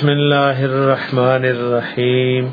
بسم الله الرحمن الرحيم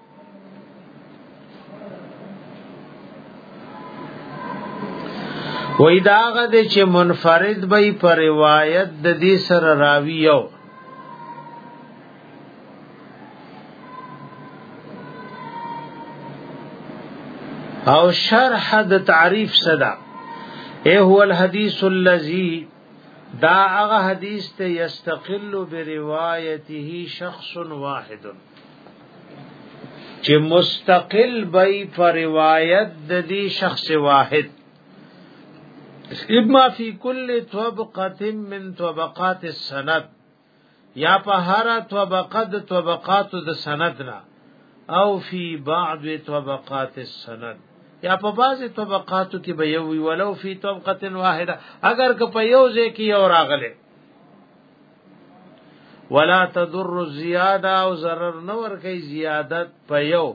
وای دا غد چې منفرد به پر روایت د دې سره راوی یو او شرح د تعریف صدا اے هو الحدیث الذی دا هغه حدیث ته یستقل بروايته شخص واحد چې مستقل به په روایت د دې شخص واحد اما فی کل طبقه من طبقات السند یا په هر طبقه د طبقات د سند نه او فی بعض طبقات السند یا په بعضی طبقاتو کې به یو وی ولو فی طبقه واحده اگر که په یو ځای کې یو راغله ولا تضر زیاده او ضرر نه ور کوي زیادت په یو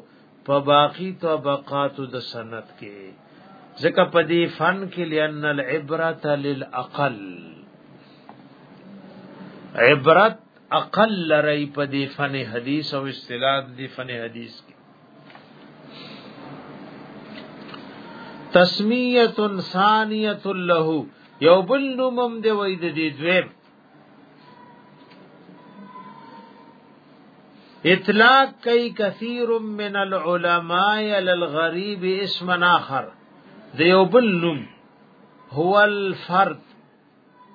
په باقی طبقات د سنت کې ځکه په دې فن کې لئن العبرت للاقل عبرت اقل لري په دې فن حدیث او اصطلاح دې فن حدیث کې تسمیه ثانیه له یو بل نومم دی وای د دې دویم اطلاق کوي کثیر من العلماء للغریب اسم اخر د یو بل نوم هو الفرد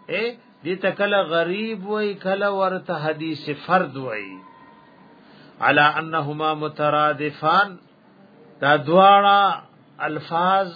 اے دې تکل غریب وای کله ورته حدیث فرد وای علا انهما مترادفان دا دواړه الفاظ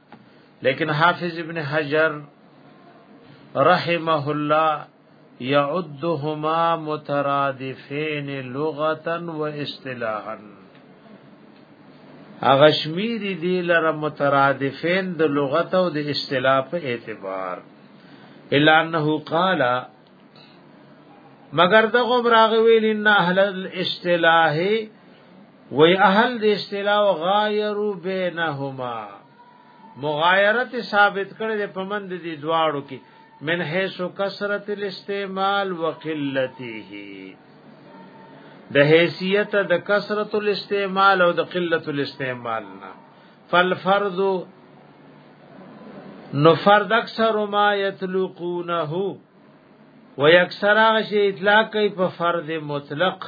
لیکن حافظ ابن حجر رحمه الله يعدهما مترادفين لغه واصطلاحا اغشمیر دی لره مترادفین د لغت او د اصطلاح په اعتبار الا انه قال مگر دغه راغویل ان اهل الاصطلاح وی اهل د استلا او غایرو بینهما مغایرت ثابت کړي د پمند دي دواړو کې من حيث کثرت الاستعمال وقلته د حیثیت د کثرت الاستعمال او د قلت الاستعمال نه فالفرض نو فرد اکثر ما یطلقونه و اکثر هغه شی اطلاق کوي په فرد مطلق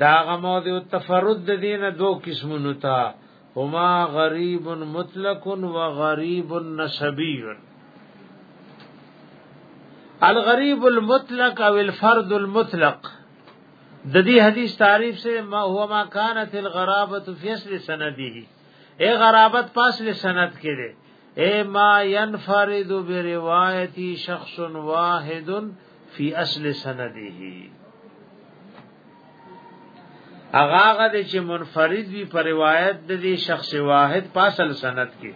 دا غمو د تفرد د دین دو قسمونو تا هما غریب مطلق و غریب نسبی الغریب المطلق او الفرد المطلق د دې حدیث تعریف سے ما هو ما کانت الغرابه فی اصل سنده اے غرابت پاس له سند کې اے ما ينفرد بروايتي شخص واحد في اصل سنده اغه هغه چې منفرد وي پر روایت د دې شخص واحد پاسل سند کې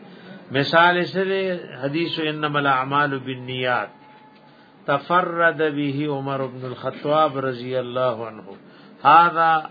مثال سره حدیث انما الاعمال بالنیات تفرد به عمر بن الخطاب رضی الله عنه هذا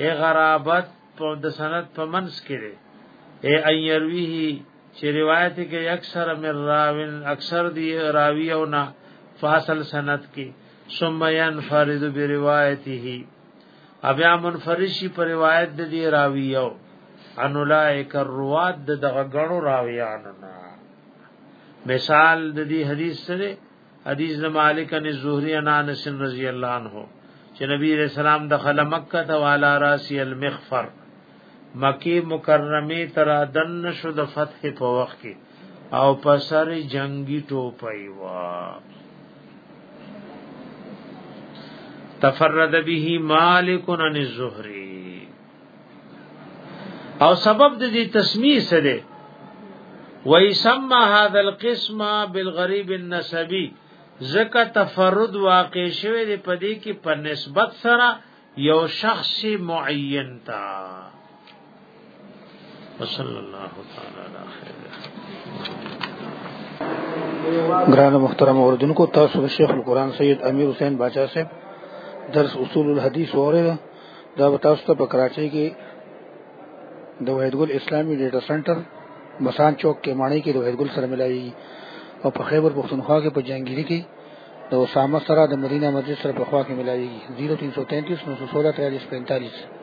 اے غرابت په د سند په منس کې دی اے ایرویه چې روایت کې اکثر من راوین اکثر دی راوی او نه فاصل سند کې ثم ينفرد بروايته ابیا منفرد شي پر روایت د دی راوی او ان اولائک الروات د دغه غنو راویانو نه مثال د دې حدیث سره حدیث د مالک ان زهری ان انس رضی الله عنه چې نبی رسول الله دخل مکه ته والا راسی المغفر مکی مکرمه تر دن شو د فتح په وخت کې او پسر جنگی ټوپای وا تفرد به مالک عن الزهري او سبب د دې تسمیه سره ويسمى هذا القسم بالغريب النسبي زکه تفرد واقع شوه د پدې کې په نسبت سره یو شخص معین تا وصلی الله تعالی علیه خیر ګران محترم اوردونکو تاسو د شیخ القرآن سید امیر حسین باچا صاحب درس اصول الحدیث اوره دا به تاسو ته په کراچۍ کې د وحیدګل اسلامي ډیټا سنټر مسان چوک کې ماڼۍ کې د وحیدګل سره ملاوي او په خیبر پښتونخوا کې په جنگیری کې د اسامه سره د مدینه مسجد سره په خوا کې ملاوي 0333 916 4345